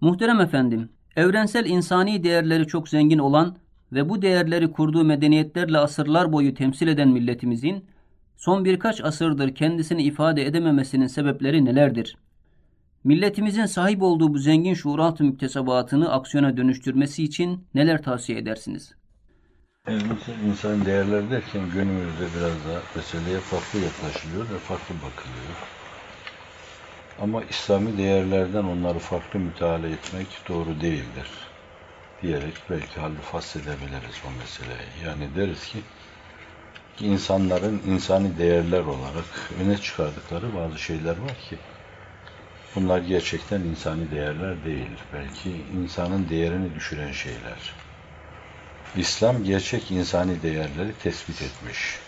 Muhterem efendim, evrensel insani değerleri çok zengin olan ve bu değerleri kurduğu medeniyetlerle asırlar boyu temsil eden milletimizin son birkaç asırdır kendisini ifade edememesinin sebepleri nelerdir? Milletimizin sahip olduğu bu zengin şuurat müktesebatını aksiyona dönüştürmesi için neler tavsiye edersiniz? Evrensel insan değerler derken günümüzde biraz daha meseleye farklı yaklaşılıyor ve farklı bakılıyor. Ama İslami değerlerden onları farklı müteala etmek doğru değildir diyerek belki halü fasledebiliriz o meseleyi. Yani deriz ki insanların insani değerler olarak öne çıkardıkları bazı şeyler var ki bunlar gerçekten insani değerler değil. Belki insanın değerini düşüren şeyler. İslam gerçek insani değerleri tespit etmiş.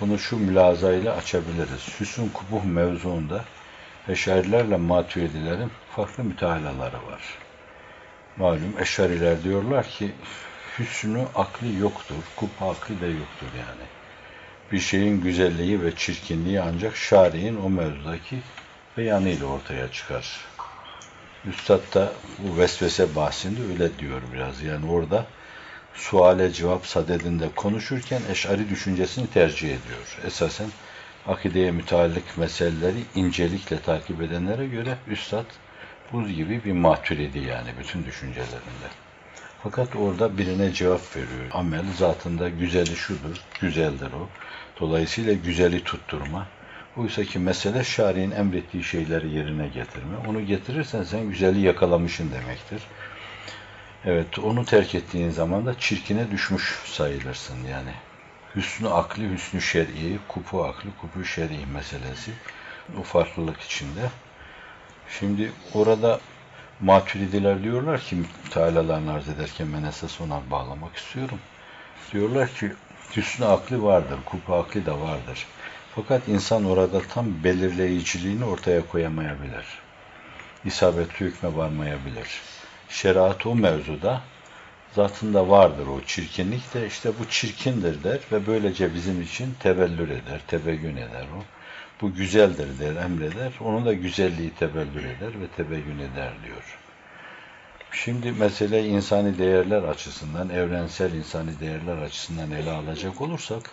Bunu şu mülazayla açabiliriz. Hüsn kubuh mevzuunda Eşarilerle Maturidilerin farklı mütealaları var. Malum Eşariler diyorlar ki hüsnü akli yoktur, kupa akli de yoktur yani. Bir şeyin güzelliği ve çirkinliği ancak şari'in o mevzudaki beyanıyla ortaya çıkar. Üstad da bu vesvese bahsinde öyle diyor biraz. Yani orada suale cevap sadedinde konuşurken eşari düşüncesini tercih ediyor. Esasen akideye müteallik meseleleri incelikle takip edenlere göre Üstad buz gibi bir maturidi yani bütün düşüncelerinde. Fakat orada birine cevap veriyor. Amel zatında güzeli şudur, güzeldir o. Dolayısıyla güzeli tutturma. Oysa ki mesele şari'nin emrettiği şeyleri yerine getirme. Onu getirirsen sen güzeli yakalamışın demektir. Evet, onu terk ettiğin zaman da çirkine düşmüş sayılırsın yani. Hüsnü akli, hüsnü şer'i, kupu akli, kupu şer'i meselesi. O farklılık içinde. Şimdi orada maturidiler diyorlar ki mütealalarını arz ederken ben esas ona bağlamak istiyorum. Diyorlar ki hüsnü akli vardır, kupu akli de vardır. Fakat insan orada tam belirleyiciliğini ortaya koyamayabilir. İsabetli hükme varmayabilir. Şeriat o mevzuda zatında vardır o çirkinlik de işte bu çirkindir der ve böylece bizim için tevellür eder, tebeyyün eder o. Bu güzeldir der, emreder. Onun da güzelliği tebellür eder ve tebeyyün eder diyor. Şimdi mesele insani değerler açısından, evrensel insani değerler açısından ele alacak olursak,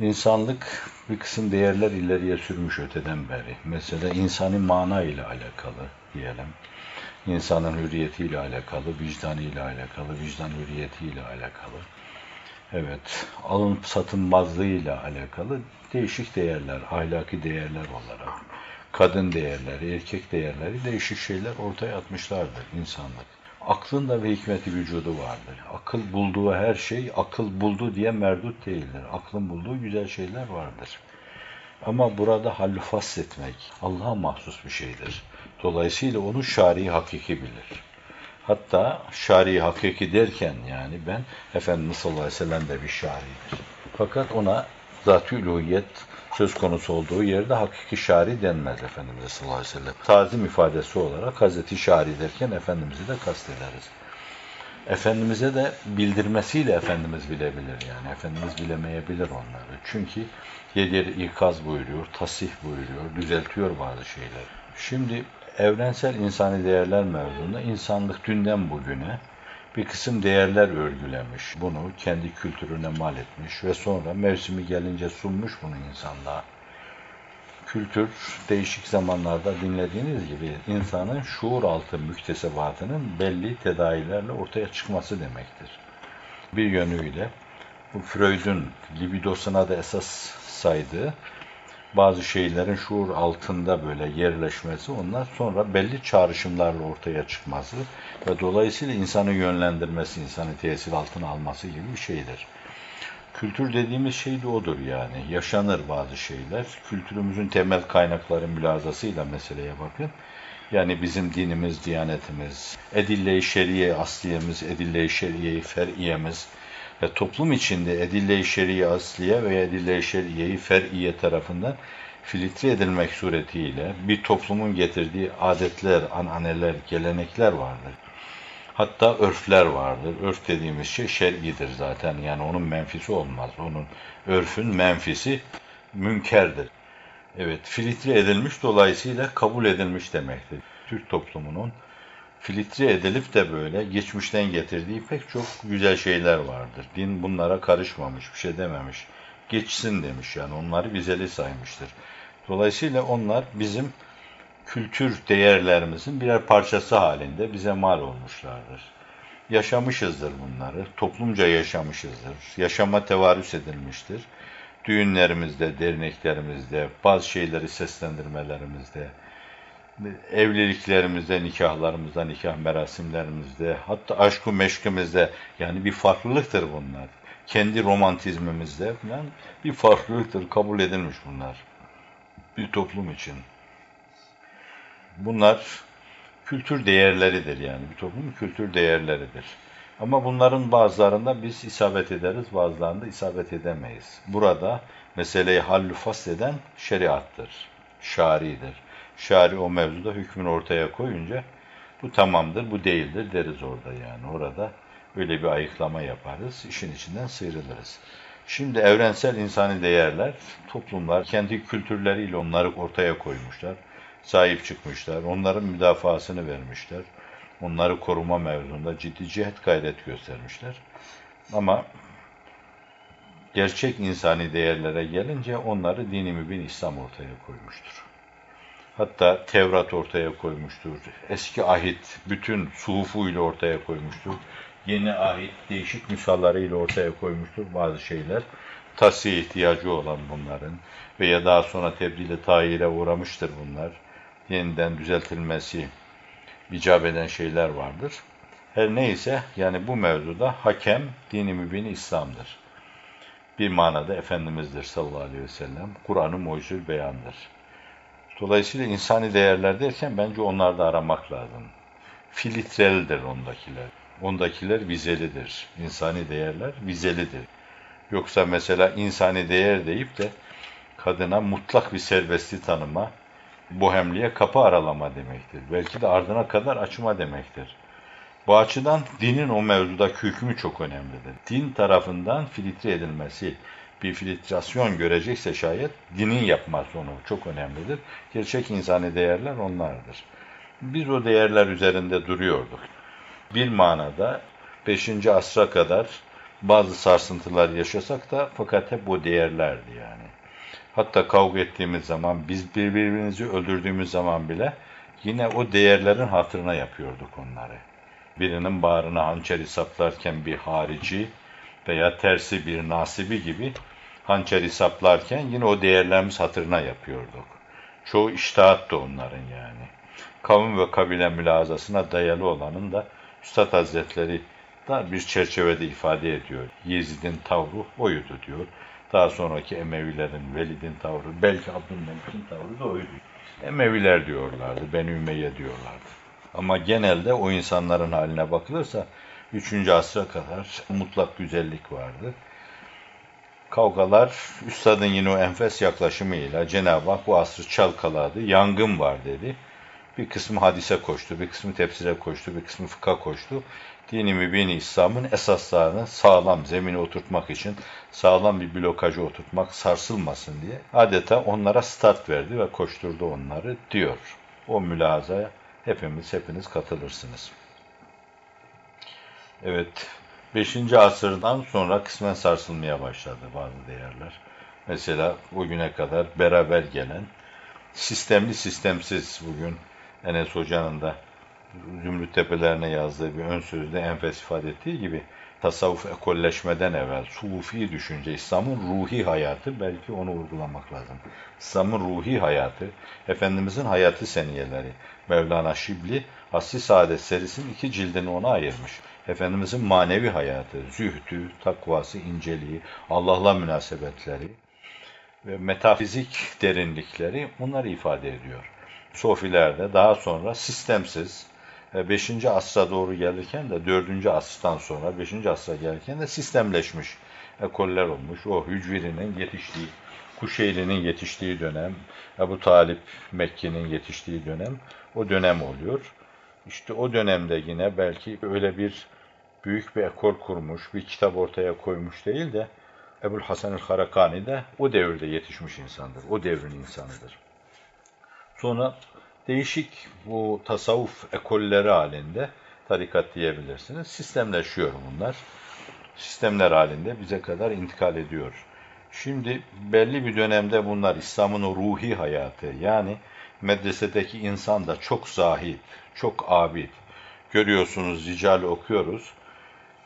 insanlık bir kısım değerler ileriye sürmüş öteden beri. Mesela insani mana ile alakalı diyelim insanın hürriyetiyle alakalı, vicdanıyla alakalı, vicdan hürriyetiyle alakalı. Evet, alın satınmazlığıyla alakalı değişik değerler, ahlaki değerler olarak, kadın değerleri, erkek değerleri değişik şeyler ortaya atmışlardır insanlık. Aklın da ve hikmeti vücudu vardır. Akıl bulduğu her şey, akıl buldu diye merdut değildir. Aklın bulduğu güzel şeyler vardır. Ama burada hallü etmek Allah'a mahsus bir şeydir. Dolayısıyla onu şari hakiki bilir. Hatta şari hakiki derken yani ben Efendimiz sallallahu aleyhi ve sellem de bir şaridir. Fakat ona zat-ı söz konusu olduğu yerde hakiki şari denmez Efendimiz sallallahu aleyhi ve sellem. Tazim ifadesi olarak Hazreti Şari derken Efendimiz'i de kastederiz. Efendimiz'e de bildirmesiyle Efendimiz bilebilir yani. Efendimiz bilemeyebilir onları. Çünkü yedir ikaz buyuruyor, tasih buyuruyor, düzeltiyor bazı şeyler. Şimdi evrensel insani değerler mevzunda insanlık dünden bugüne bir kısım değerler örgülemiş. Bunu kendi kültürüne mal etmiş ve sonra mevsimi gelince sunmuş bunu insanlığa. Kültür değişik zamanlarda dinlediğiniz gibi insanın şuur altı müktesebatının belli tedavilerle ortaya çıkması demektir. Bir yönüyle bu Freud'un libidosuna da esas saydığı bazı şeylerin şuur altında böyle yerleşmesi onlar sonra belli çağrışımlarla ortaya çıkması ve dolayısıyla insanı yönlendirmesi, insanı tesir altına alması gibi bir şeydir. Kültür dediğimiz şey de odur yani. Yaşanır bazı şeyler. Kültürümüzün temel kaynakları mülazasıyla meseleye bakın. Yani bizim dinimiz, diyanetimiz, edille-i şeriye asliyemiz, edille-i şeriye fer'iyemiz, ve toplum içinde edille-i şer'i asliye veya edille-i şer'iyeyi fer'iye tarafından filtre edilmek suretiyle bir toplumun getirdiği adetler, ananeler, gelenekler vardır. Hatta örfler vardır. Örf dediğimiz şey şer'idir zaten. Yani onun menfisi olmaz. Onun örfün menfisi münkerdir. Evet, filtre edilmiş dolayısıyla kabul edilmiş demektir. Türk toplumunun filtre edilip de böyle geçmişten getirdiği pek çok güzel şeyler vardır. Din bunlara karışmamış, bir şey dememiş. Geçsin demiş yani onları vizeli saymıştır. Dolayısıyla onlar bizim kültür değerlerimizin birer parçası halinde bize mal olmuşlardır. Yaşamışızdır bunları, toplumca yaşamışızdır, yaşama tevarüs edilmiştir. Düğünlerimizde, derneklerimizde, bazı şeyleri seslendirmelerimizde, evliliklerimizde, nikahlarımızda, nikah merasimlerimizde, hatta aşkı meşkimizde yani bir farklılıktır bunlar. Kendi romantizmimizde falan bir farklılıktır, kabul edilmiş bunlar. Bir toplum için. Bunlar kültür değerleridir yani. Bir toplumun kültür değerleridir. Ama bunların bazılarında biz isabet ederiz, bazılarında isabet edemeyiz. Burada meseleyi hallü eden şeriattır, şaridir. Şari o mevzuda hükmünü ortaya koyunca bu tamamdır, bu değildir deriz orada yani. Orada öyle bir ayıklama yaparız, işin içinden sıyrılırız. Şimdi evrensel insani değerler, toplumlar kendi kültürleriyle onları ortaya koymuşlar sahip çıkmışlar. Onların müdafasını vermişler. Onları koruma mevzunda ciddi cihet gayret göstermişler. Ama gerçek insani değerlere gelince onları dini mübin İslam ortaya koymuştur. Hatta Tevrat ortaya koymuştur. Eski ahit bütün suhufuyla ortaya koymuştur. Yeni ahit değişik nüshalarıyla ortaya koymuştur bazı şeyler. Tasiye ihtiyacı olan bunların veya daha sonra tebdile tayire uğramıştır bunlar yeniden düzeltilmesi icap eden şeyler vardır. Her neyse yani bu mevzuda hakem dini mübini İslam'dır. Bir manada Efendimiz'dir sallallahu aleyhi ve sellem. Kur'an-ı mucizül beyandır. Dolayısıyla insani değerler derken bence onlarda aramak lazım. Filtrelidir ondakiler. Ondakiler vizelidir. İnsani değerler vizelidir. Yoksa mesela insani değer deyip de kadına mutlak bir serbestliği tanıma, bohemliğe kapı aralama demektir. Belki de ardına kadar açma demektir. Bu açıdan dinin o mevzudaki hükmü çok önemlidir. Din tarafından filtre edilmesi, bir filtrasyon görecekse şayet dinin yapması onu çok önemlidir. Gerçek insani değerler onlardır. Biz o değerler üzerinde duruyorduk. Bir manada 5. asra kadar bazı sarsıntılar yaşasak da fakat hep o değerlerdi yani. Hatta kavga ettiğimiz zaman, biz birbirimizi öldürdüğümüz zaman bile yine o değerlerin hatırına yapıyorduk onları. Birinin bağrına hançeri saplarken bir harici veya tersi bir nasibi gibi hançeri saplarken yine o değerlerimiz hatırına yapıyorduk. Çoğu iştahat da onların yani. Kavim ve kabile mülazasına dayalı olanın da Üstad Hazretleri da bir çerçevede ifade ediyor. Yezid'in tavrı oydu diyor. Daha sonraki Emevilerin, Velid'in tavrı, belki Abdülmelik'in tavrı da oydu. Emeviler diyorlardı, Ben Ümeyye diyorlardı. Ama genelde o insanların haline bakılırsa 3. asra kadar mutlak güzellik vardı. Kavgalar, Üstad'ın yine o enfes yaklaşımıyla Cenab-ı Hak bu asrı çalkaladı, yangın var dedi. Bir kısmı hadise koştu, bir kısmı tefsire koştu, bir kısmı fıkha koştu dini mübini İslam'ın esaslarını sağlam zemine oturtmak için sağlam bir blokajı oturtmak sarsılmasın diye adeta onlara start verdi ve koşturdu onları diyor. O mülazaya hepimiz hepiniz katılırsınız. Evet, 5. asırdan sonra kısmen sarsılmaya başladı bazı değerler. Mesela bugüne kadar beraber gelen sistemli sistemsiz bugün Enes Hoca'nın da Zümrüt Tepelerine yazdığı bir ön sözde enfes ifade ettiği gibi tasavvuf ekolleşmeden evvel sufi düşünce, İslam'ın ruhi hayatı belki onu vurgulamak lazım. İslam'ın ruhi hayatı, Efendimizin hayatı seniyeleri. Mevlana Şibli Asli Saadet serisinin iki cildini ona ayırmış. Efendimizin manevi hayatı, zühdü, takvası, inceliği, Allah'la münasebetleri ve metafizik derinlikleri bunları ifade ediyor. Sofilerde daha sonra sistemsiz, 5. E, asra doğru gelirken de 4. asrdan sonra 5. asra gelirken de sistemleşmiş ekoller olmuş. O Hücviri'nin yetiştiği, Kuşeyli'nin yetiştiği dönem, Ebu Talip Mekke'nin yetiştiği dönem o dönem oluyor. İşte o dönemde yine belki öyle bir büyük bir ekol kurmuş, bir kitap ortaya koymuş değil de Ebul Hasan el-Harakani de o devirde yetişmiş insandır. O devrin insanıdır. Sonra değişik bu tasavvuf ekolleri halinde tarikat diyebilirsiniz. Sistemleşiyor bunlar. Sistemler halinde bize kadar intikal ediyor. Şimdi belli bir dönemde bunlar İslam'ın ruhi hayatı yani medresedeki insan da çok zahid, çok abid. Görüyorsunuz rical okuyoruz.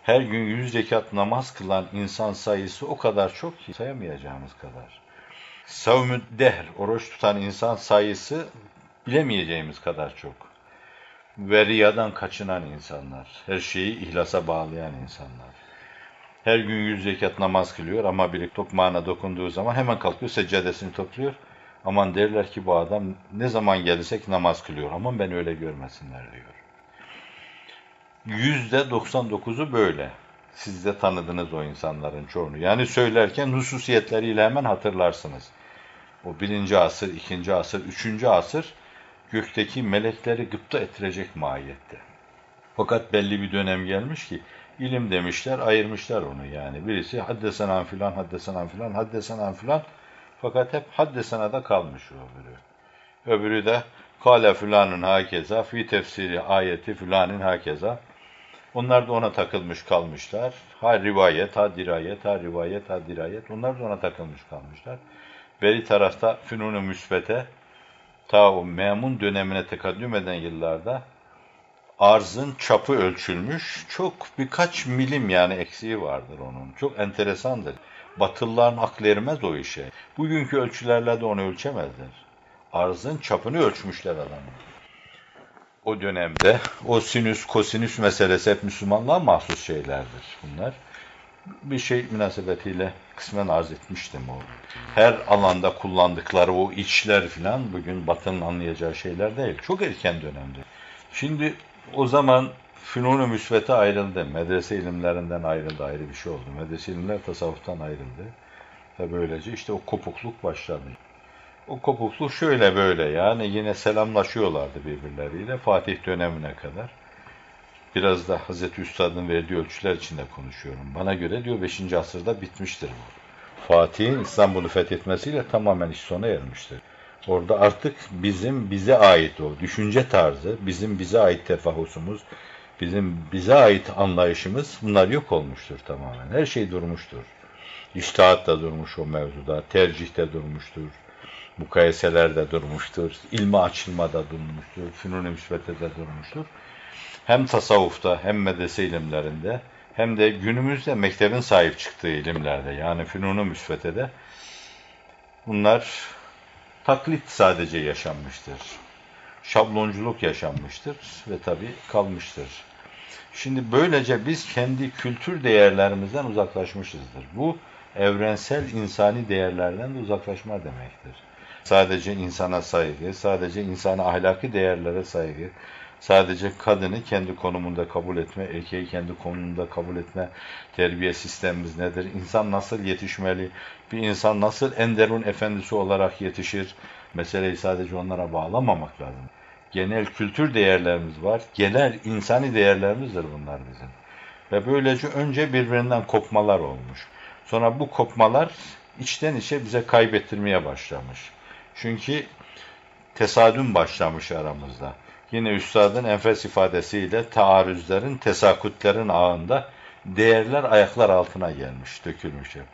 Her gün yüz rekat namaz kılan insan sayısı o kadar çok ki sayamayacağımız kadar. Savmü dehr, oruç tutan insan sayısı bilemeyeceğimiz kadar çok. Ve riyadan kaçınan insanlar, her şeyi ihlasa bağlayan insanlar. Her gün yüz rekat namaz kılıyor ama bir tokmağına dokunduğu zaman hemen kalkıyor seccadesini topluyor. Aman derler ki bu adam ne zaman gelirsek namaz kılıyor. Aman ben öyle görmesinler diyor. Yüzde 99'u böyle. Siz de tanıdınız o insanların çoğunu. Yani söylerken hususiyetleriyle hemen hatırlarsınız. O birinci asır, ikinci asır, üçüncü asır gökteki melekleri gıpta ettirecek mahiyette. Fakat belli bir dönem gelmiş ki ilim demişler, ayırmışlar onu yani. Birisi haddesen filan, haddesen filan, haddesen filan. Fakat hep haddesenada kalmış o öbürü. Öbürü de kale filanın hakeza, fi tefsiri ayeti filanın hakeza. Onlar da ona takılmış kalmışlar. Ha rivayet, ha dirayet, ha rivayet, ha dirayet. Onlar da ona takılmış kalmışlar. Beri tarafta fünun-u müsbete, ta o memun dönemine tekaddüm eden yıllarda arzın çapı ölçülmüş. Çok birkaç milim yani eksiği vardır onun. Çok enteresandır. Batılıların aklı ermez o işe. Bugünkü ölçülerle de onu ölçemezler. Arzın çapını ölçmüşler adamlar. O dönemde o sinüs, kosinüs meselesi hep Müslümanlığa mahsus şeylerdir bunlar. Bir şey münasebetiyle kısmen arz etmiştim o. Her alanda kullandıkları o içler filan bugün Batı'nın anlayacağı şeyler değil. Çok erken dönemde. Şimdi o zaman fünun-u müsvete ayrıldı. Medrese ilimlerinden ayrıldı. Ayrı bir şey oldu. Medrese ilimler tasavvuftan ayrıldı. Ve böylece işte o kopukluk başladı. O kopukluk şöyle böyle yani yine selamlaşıyorlardı birbirleriyle Fatih dönemine kadar. Biraz da Hazreti Üstad'ın verdiği ölçüler içinde konuşuyorum. Bana göre diyor 5. asırda bitmiştir bu. Fatih'in İstanbul'u fethetmesiyle tamamen iş sona ermiştir. Orada artık bizim bize ait o düşünce tarzı, bizim bize ait tefahusumuz, bizim bize ait anlayışımız bunlar yok olmuştur tamamen. Her şey durmuştur. İştihat da durmuş o mevzuda, tercih de durmuştur, mukayeseler de durmuştur, ilmi açılma da durmuştur, fünun-i de durmuştur. Hem tasavvufta hem medrese ilimlerinde hem de günümüzde mektebin sahip çıktığı ilimlerde yani fünun-u müsbetede bunlar taklit sadece yaşanmıştır. Şablonculuk yaşanmıştır ve tabii kalmıştır. Şimdi böylece biz kendi kültür değerlerimizden uzaklaşmışızdır. Bu evrensel insani değerlerden de uzaklaşma demektir. Sadece insana saygı, sadece insana ahlaki değerlere saygı, sadece kadını kendi konumunda kabul etme, erkeği kendi konumunda kabul etme terbiye sistemimiz nedir? İnsan nasıl yetişmeli? Bir insan nasıl enderun efendisi olarak yetişir? Meseleyi sadece onlara bağlamamak lazım. Genel kültür değerlerimiz var. Genel insani değerlerimizdir bunlar bizim. Ve böylece önce birbirinden kopmalar olmuş. Sonra bu kopmalar içten içe bize kaybettirmeye başlamış. Çünkü tesadüm başlamış aramızda. Yine üstadın enfes ifadesiyle taarruzların, tesakutlerin ağında değerler ayaklar altına gelmiş, dökülmüş hep.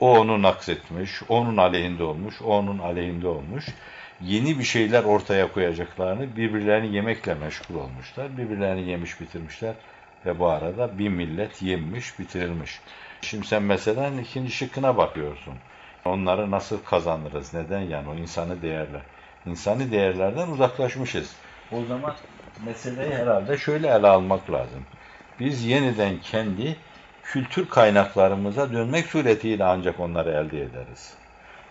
O onu naksetmiş, onun aleyhinde olmuş, onun aleyhinde olmuş. Yeni bir şeyler ortaya koyacaklarını birbirlerini yemekle meşgul olmuşlar. Birbirlerini yemiş bitirmişler ve bu arada bir millet yemiş bitirilmiş. Şimdi sen mesela ikinci şıkkına bakıyorsun. Onları nasıl kazanırız? Neden yani o insanı değerler? İnsani değerlerden uzaklaşmışız. O zaman meseleyi herhalde şöyle ele almak lazım. Biz yeniden kendi kültür kaynaklarımıza dönmek suretiyle ancak onları elde ederiz.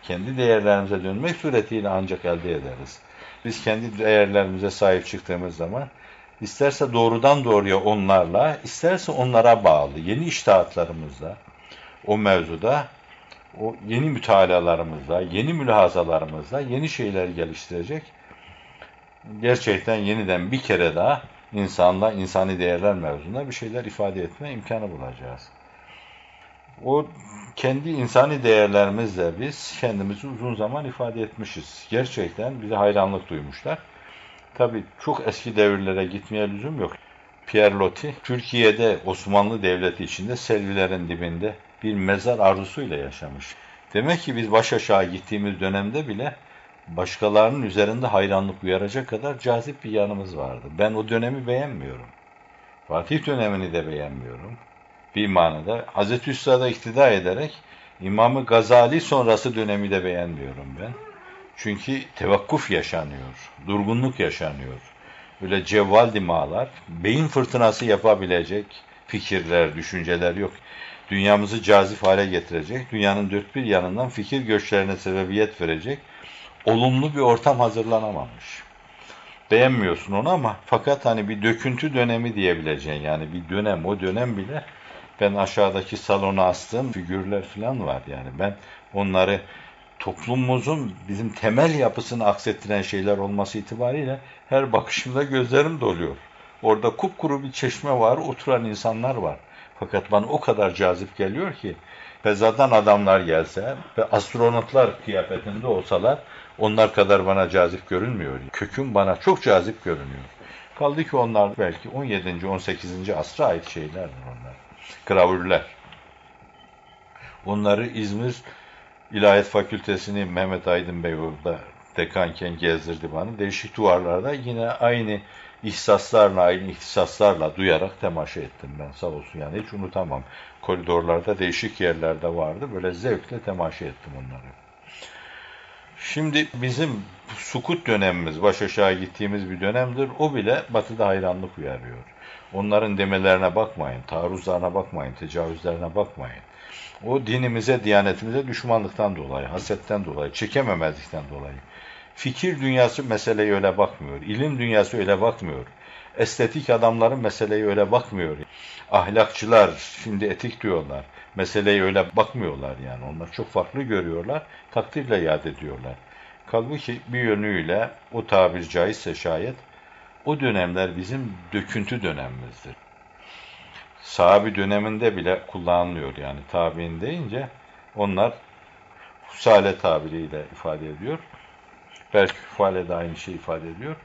Kendi değerlerimize dönmek suretiyle ancak elde ederiz. Biz kendi değerlerimize sahip çıktığımız zaman isterse doğrudan doğruya onlarla, isterse onlara bağlı yeni iştahatlarımızla o mevzuda o yeni mütalalarımızla, yeni mülahazalarımızla yeni şeyler geliştirecek. Gerçekten yeniden bir kere daha insanla insani değerler mevzunda bir şeyler ifade etme imkanı bulacağız. O kendi insani değerlerimizle biz kendimizi uzun zaman ifade etmişiz. Gerçekten bize hayranlık duymuşlar. Tabii çok eski devirlere gitmeye lüzum yok. Pierre Loti, Türkiye'de Osmanlı Devleti içinde Selvilerin dibinde bir mezar arzusuyla yaşamış. Demek ki biz baş aşağı gittiğimiz dönemde bile başkalarının üzerinde hayranlık uyaracak kadar cazip bir yanımız vardı. Ben o dönemi beğenmiyorum. Fatih dönemini de beğenmiyorum. Bir manada Hazreti Üstad'a iktida ederek İmamı Gazali sonrası dönemi de beğenmiyorum ben. Çünkü tevakkuf yaşanıyor, durgunluk yaşanıyor. Böyle cevval dimalar, beyin fırtınası yapabilecek fikirler, düşünceler yok. Dünyamızı cazip hale getirecek, dünyanın dört bir yanından fikir göçlerine sebebiyet verecek olumlu bir ortam hazırlanamamış. Beğenmiyorsun onu ama fakat hani bir döküntü dönemi diyebileceğin yani bir dönem o dönem bile ben aşağıdaki salona astığım figürler falan var yani ben onları toplumumuzun bizim temel yapısını aksettiren şeyler olması itibariyle her bakışımda gözlerim doluyor. Orada kupkuru bir çeşme var, oturan insanlar var. Fakat bana o kadar cazip geliyor ki fezadan adamlar gelse ve astronotlar kıyafetinde olsalar onlar kadar bana cazip görünmüyor. Köküm bana çok cazip görünüyor. Kaldı ki onlar belki 17. 18. asra ait şeylerdir onlar. Gravürler. Onları İzmir İlahiyat Fakültesini Mehmet Aydın Bey orada dekanken gezdirdi bana. Değişik duvarlarda yine aynı ihsaslarla, aynı ihtisaslarla duyarak temaşa ettim ben sağ olsun. Yani hiç unutamam. Koridorlarda değişik yerlerde vardı. Böyle zevkle temaşa ettim onları. Şimdi bizim sukut dönemimiz, baş aşağı gittiğimiz bir dönemdir. O bile batıda hayranlık uyarıyor. Onların demelerine bakmayın, taarruzlarına bakmayın, tecavüzlerine bakmayın. O dinimize, diyanetimize düşmanlıktan dolayı, hasetten dolayı, çekememezlikten dolayı. Fikir dünyası meseleye öyle bakmıyor. İlim dünyası öyle bakmıyor. Estetik adamların meseleye öyle bakmıyor. Ahlakçılar şimdi etik diyorlar. Meseleye öyle bakmıyorlar yani. Onlar çok farklı görüyorlar. Takdirle yad ediyorlar. Kalbuki bir yönüyle o tabir caizse şayet o dönemler bizim döküntü dönemimizdir. Sahabi döneminde bile kullanılıyor yani tabi'in deyince onlar husale tabiriyle ifade ediyor. Belki fale de aynı şey ifade ediyor.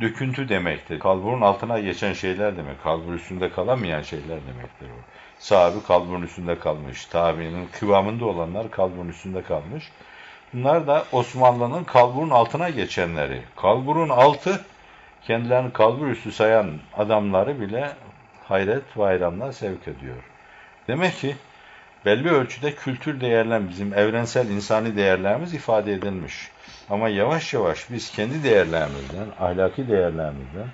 Döküntü demektir. Kalburun altına geçen şeyler demek. Kalbur üstünde kalamayan şeyler demektir o. Sahabi kalburun üstünde kalmış. Tabiinin kıvamında olanlar kalburun üstünde kalmış. Bunlar da Osmanlı'nın kalburun altına geçenleri. Kalburun altı kendilerini kalbur üstü sayan adamları bile hayret ve sevk ediyor. Demek ki belli ölçüde kültür değerler, bizim evrensel insani değerlerimiz ifade edilmiş. Ama yavaş yavaş biz kendi değerlerimizden, ahlaki değerlerimizden,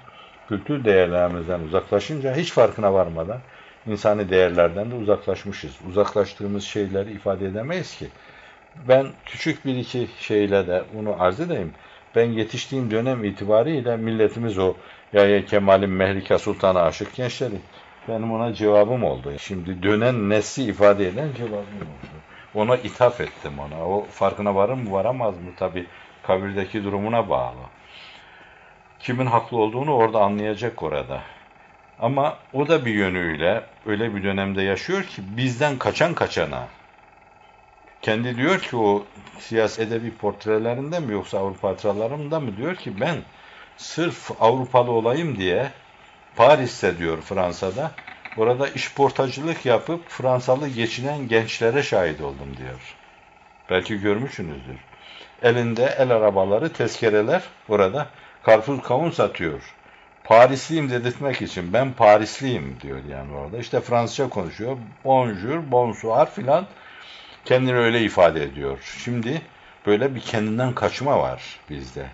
kültür değerlerimizden uzaklaşınca hiç farkına varmadan insani değerlerden de uzaklaşmışız. Uzaklaştığımız şeyleri ifade edemeyiz ki. Ben küçük bir iki şeyle de bunu arz edeyim. Ben yetiştiğim dönem itibariyle milletimiz o Yahya Kemal'in Mehlika Sultan'a aşık gençleri. Benim ona cevabım oldu. Şimdi dönen nesli ifade eden cevabım oldu. Ona ithaf ettim ona. O farkına varır mı varamaz mı tabi kabirdeki durumuna bağlı. Kimin haklı olduğunu orada anlayacak orada. Ama o da bir yönüyle öyle bir dönemde yaşıyor ki bizden kaçan kaçana. Kendi diyor ki o siyasi edebi portrelerinde mi yoksa Avrupa hatıralarımda mı diyor ki ben sırf Avrupalı olayım diye Paris'te diyor Fransa'da orada işportacılık yapıp Fransalı geçinen gençlere şahit oldum diyor. Belki görmüşsünüzdür. Elinde el arabaları, tezkereler orada karpuz kavun satıyor. Parisliyim dedirtmek için ben Parisliyim diyor yani orada. İşte Fransızca konuşuyor. Bonjour, bonsoir filan kendini öyle ifade ediyor. Şimdi böyle bir kendinden kaçma var bizde.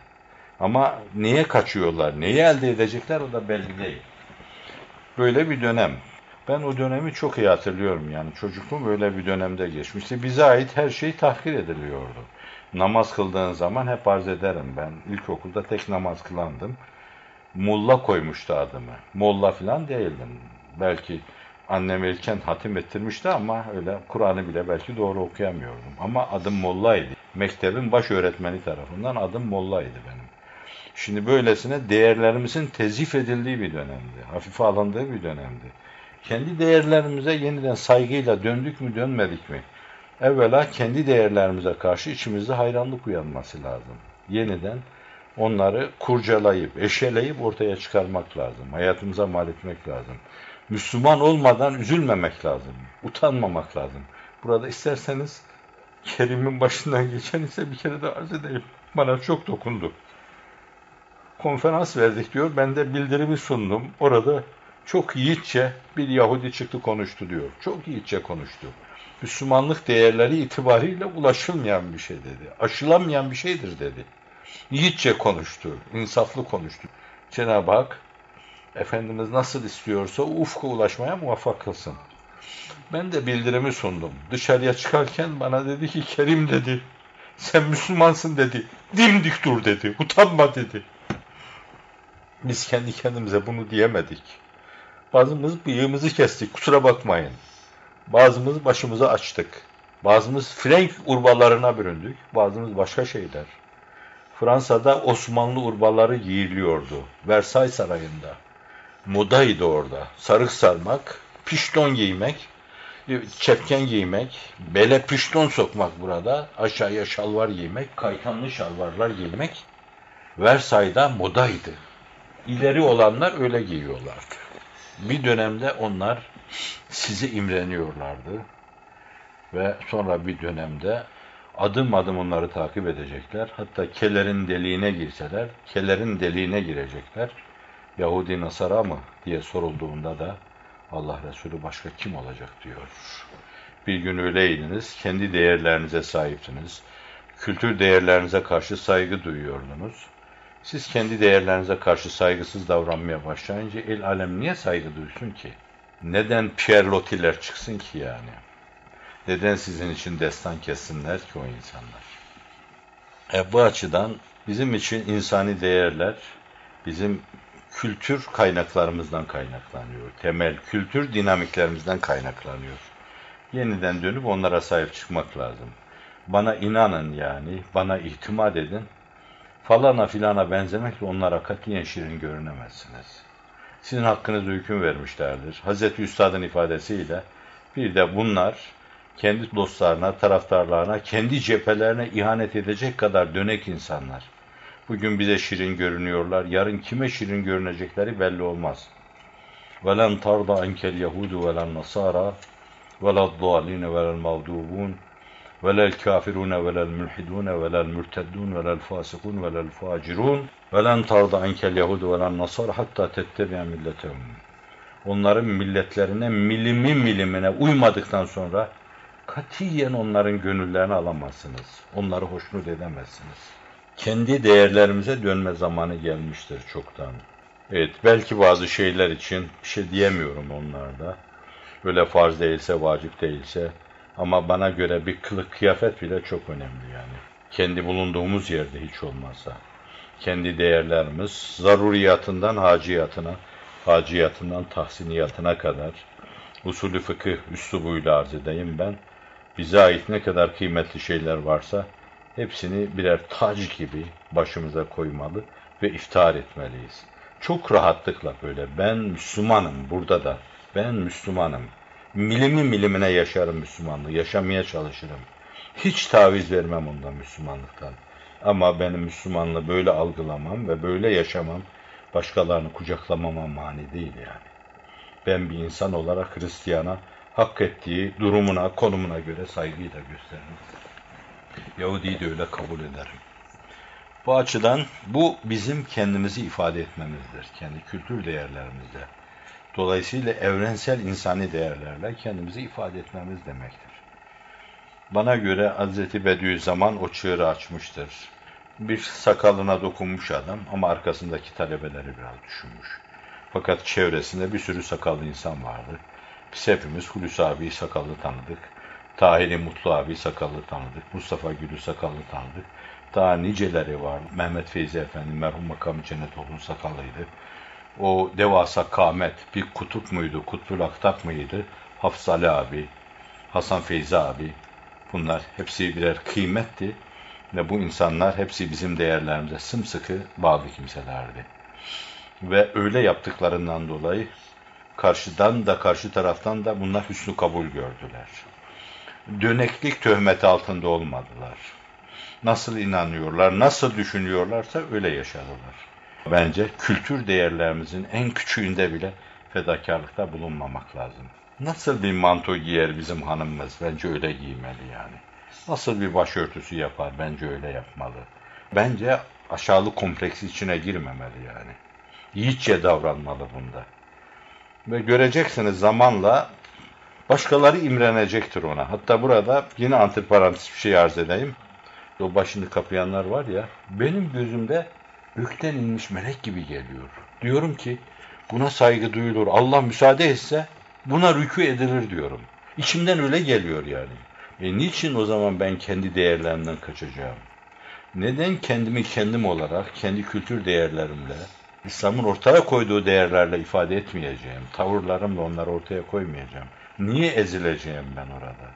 Ama niye kaçıyorlar, neyi elde edecekler o da belli değil. Böyle bir dönem. Ben o dönemi çok iyi hatırlıyorum yani çocukluğum böyle bir dönemde geçmişti. Bize ait her şey tahkir ediliyordu. Namaz kıldığın zaman hep arz ederim ben. İlkokulda tek namaz kılandım. Mulla koymuştu adımı. Molla falan değildim. Belki annem ilken hatim ettirmişti ama öyle Kur'an'ı bile belki doğru okuyamıyordum. Ama adım Molla'ydı. Mektebin baş öğretmeni tarafından adım Molla'ydı benim. Şimdi böylesine değerlerimizin tezif edildiği bir dönemdi. Hafife alındığı bir dönemdi. Kendi değerlerimize yeniden saygıyla döndük mü dönmedik mi? Evvela kendi değerlerimize karşı içimizde hayranlık uyanması lazım. Yeniden onları kurcalayıp, eşeleyip ortaya çıkarmak lazım. Hayatımıza mal etmek lazım. Müslüman olmadan üzülmemek lazım. Utanmamak lazım. Burada isterseniz Kerim'in başından geçen ise bir kere de arz edeyim. Bana çok dokundu. Konferans verdik diyor. Ben de bildirimi sundum. Orada çok yiğitçe bir Yahudi çıktı konuştu diyor. Çok yiğitçe konuştu. Müslümanlık değerleri itibariyle ulaşılmayan bir şey dedi. Aşılamayan bir şeydir dedi. Yiğitçe konuştu. insaflı konuştu. Cenab-ı Hak Efendimiz nasıl istiyorsa ufka ulaşmaya muvaffak kılsın. Ben de bildirimi sundum. Dışarıya çıkarken bana dedi ki Kerim dedi. Sen Müslümansın dedi. Dimdik dur dedi. Utanma dedi. Biz kendi kendimize bunu diyemedik. Bazımız bıyığımızı kestik. Kusura bakmayın. Bazımız başımızı açtık. Bazımız Frank urbalarına büründük. Bazımız başka şeyler. Fransa'da Osmanlı urbaları giyiliyordu. Versailles Sarayı'nda. Modaydı orada. Sarık sarmak, pişton giymek, çepken giymek, bele pişton sokmak burada, aşağıya şalvar giymek, kaytanlı şalvarlar giymek Versailles'da modaydı. İleri olanlar öyle giyiyorlardı. Bir dönemde onlar sizi imreniyorlardı ve sonra bir dönemde adım adım onları takip edecekler. Hatta kelerin deliğine girseler, kelerin deliğine girecekler. Yahudi Nasara mı diye sorulduğunda da Allah Resulü başka kim olacak diyor. Bir gün öyleydiniz, kendi değerlerinize sahiptiniz. Kültür değerlerinize karşı saygı duyuyordunuz. Siz kendi değerlerinize karşı saygısız davranmaya başlayınca el alem niye saygı duysun ki? Neden Pierre Lotiler çıksın ki yani? Neden sizin için destan kessinler ki o insanlar? E bu açıdan bizim için insani değerler, bizim kültür kaynaklarımızdan kaynaklanıyor. Temel kültür dinamiklerimizden kaynaklanıyor. Yeniden dönüp onlara sahip çıkmak lazım. Bana inanın yani, bana itimat edin Falana filana benzemekle onlara katiyen şirin görünemezsiniz. Sizin hakkınız hüküm vermişlerdir. Hazreti Üstad'ın ifadesiyle bir de bunlar kendi dostlarına, taraftarlarına, kendi cephelerine ihanet edecek kadar dönek insanlar. Bugün bize şirin görünüyorlar. Yarın kime şirin görünecekleri belli olmaz. وَلَنْ تَرْضَ عَنْكَ الْيَهُودُ وَلَا النَّصَارَى وَلَا الضَّالِينَ وَلَا الْمَغْضُوبُونَ velel kafirune velel mülhidune velel mürteddun velel fasikun velel facirun velen tarda ankel yehudu velen nasar hatta tettebiye milletehum. Onların milletlerine milimi milimine uymadıktan sonra katiyen onların gönüllerini alamazsınız. Onları hoşnut edemezsiniz. Kendi değerlerimize dönme zamanı gelmiştir çoktan. Evet, belki bazı şeyler için bir şey diyemiyorum onlarda. Böyle farz değilse, vacip değilse, ama bana göre bir kılık kıyafet bile çok önemli yani. Kendi bulunduğumuz yerde hiç olmazsa. Kendi değerlerimiz zaruriyatından haciyatına, haciyatından tahsiniyatına kadar usulü fıkıh üslubuyla arz edeyim ben. Bize ait ne kadar kıymetli şeyler varsa hepsini birer tac gibi başımıza koymalı ve iftihar etmeliyiz. Çok rahatlıkla böyle ben Müslümanım burada da ben Müslümanım. Milimi milimine yaşarım Müslümanlığı, yaşamaya çalışırım. Hiç taviz vermem ondan Müslümanlıktan. Ama benim Müslümanlığı böyle algılamam ve böyle yaşamam başkalarını kucaklamama mani değil yani. Ben bir insan olarak Hristiyana hak ettiği durumuna, konumuna göre saygıyı da gösteririm. Yahudi'yi de öyle kabul ederim. Bu açıdan bu bizim kendimizi ifade etmemizdir. Kendi kültür değerlerimizde. Dolayısıyla evrensel insani değerlerle kendimizi ifade etmemiz demektir. Bana göre Hazreti Bediüzzaman o çığırı açmıştır. Bir sakalına dokunmuş adam ama arkasındaki talebeleri biraz düşünmüş. Fakat çevresinde bir sürü sakallı insan vardı. Biz hepimiz Hulusi abi sakallı tanıdık. Tahir'i Mutlu abi sakallı tanıdık. Mustafa Gül'ü sakallı tanıdık. Daha niceleri var. Mehmet Feyzi Efendi merhum makamı Cennetoğlu'nun sakallıydı. O devasa kamet bir kutup muydu, kutbul aktap mıydı? Hafız Ali abi, Hasan Feyzi abi. Bunlar hepsi birer kıymetti. Ve bu insanlar hepsi bizim değerlerimize sımsıkı bağlı kimselerdi. Ve öyle yaptıklarından dolayı karşıdan da karşı taraftan da bunlar hüsnü kabul gördüler döneklik töhmeti altında olmadılar. nasıl inanıyorlar, nasıl düşünüyorlarsa öyle yaşarlar. Bence kültür değerlerimizin en küçüğünde bile fedakarlıkta bulunmamak lazım. Nasıl bir manto giyer bizim hanımımız? Bence öyle giymeli yani. Nasıl bir başörtüsü yapar? Bence öyle yapmalı. Bence aşağılık kompleksi içine girmemeli yani. Yiğitçe davranmalı bunda. Ve göreceksiniz zamanla başkaları imrenecektir ona. Hatta burada yine antiparantez bir şey arz edeyim. O başını kapayanlar var ya, benim gözümde gökten inmiş melek gibi geliyor. Diyorum ki buna saygı duyulur. Allah müsaade etse buna rükû edilir diyorum. İçimden öyle geliyor yani. E niçin o zaman ben kendi değerlerimden kaçacağım? Neden kendimi kendim olarak, kendi kültür değerlerimle, İslam'ın ortaya koyduğu değerlerle ifade etmeyeceğim? Tavırlarımla onları ortaya koymayacağım. Niye ezileceğim ben orada?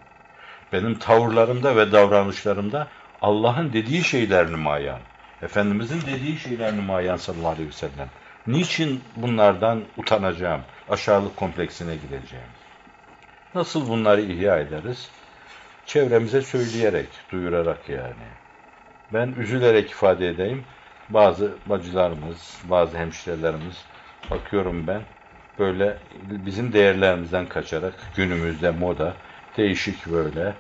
Benim tavırlarımda ve davranışlarımda Allah'ın dediği şeyler nümayan. Efendimizin dediği şeyler nümayan sallallahu aleyhi ve sellem. Niçin bunlardan utanacağım? Aşağılık kompleksine gideceğim. Nasıl bunları ihya ederiz? Çevremize söyleyerek, duyurarak yani. Ben üzülerek ifade edeyim. Bazı bacılarımız, bazı hemşirelerimiz bakıyorum ben böyle bizim değerlerimizden kaçarak günümüzde moda değişik böyle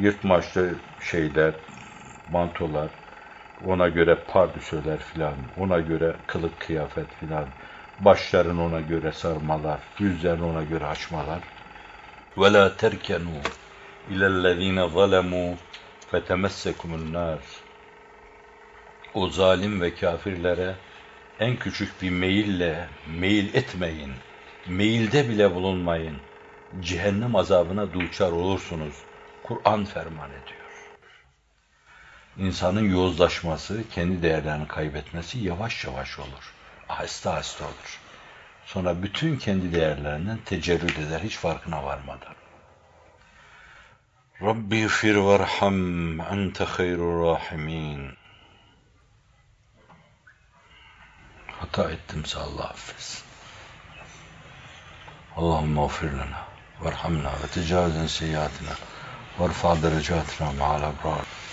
yırtmaçlı şeyler, mantolar, ona göre pardüsöler filan, ona göre kılık kıyafet filan, başların ona göre sarmalar, yüzlerini ona göre açmalar. Ve la terkenu ilellezine zalemu fetemessekumun nar. O zalim ve kafirlere en küçük bir meyille meyil etmeyin. Meyilde bile bulunmayın. Cehennem azabına duçar olursunuz. Kur'an ferman ediyor. İnsanın yozlaşması, kendi değerlerini kaybetmesi yavaş yavaş olur. Aheste aheste olur. Sonra bütün kendi değerlerinden tecerrüt eder hiç farkına varmadan. Rabbi fir verham ente hayrur rahimin. Hata ettimse Allah affetsin. Allahümme affir lana. Verhamna ve tecavüzen seyyatina. Varfa derecatına ma'al abrar.